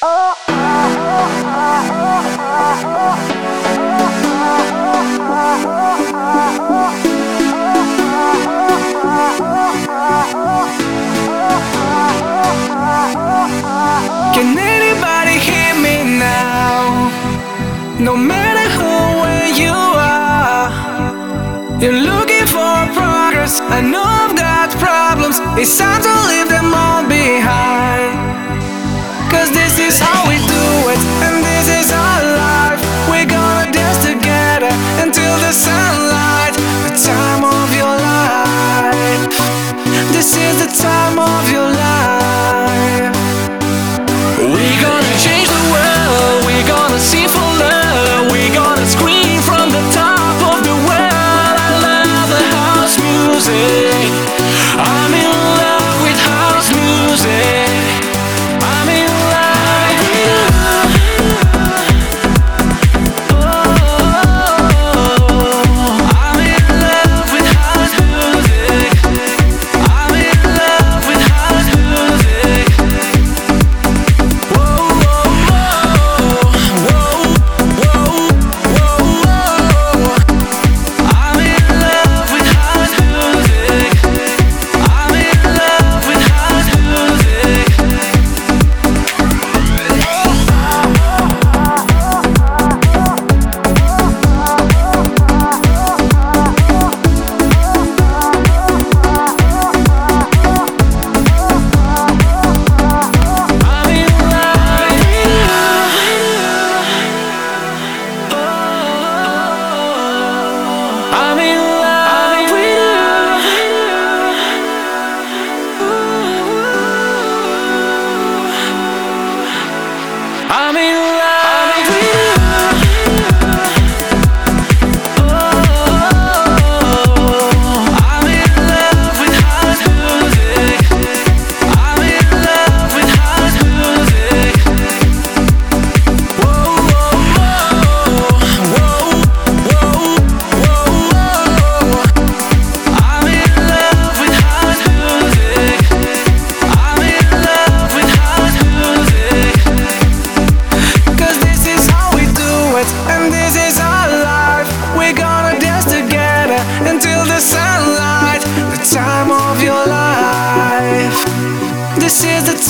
Can anybody hear me now? No matter who where you are, you're looking for progress. I know I've got problems. It's time to leave them all behind is how we do it, and this is our life. We're gonna dance together until the sunlight, the time of your life. This is the time of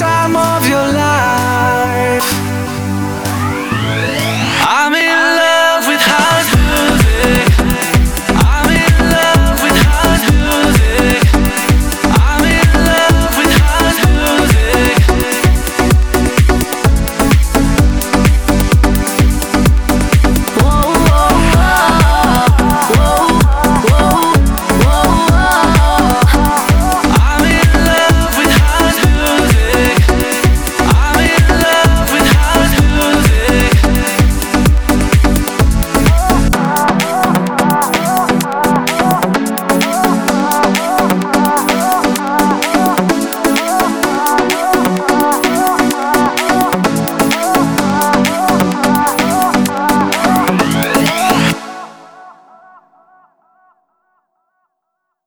time of your life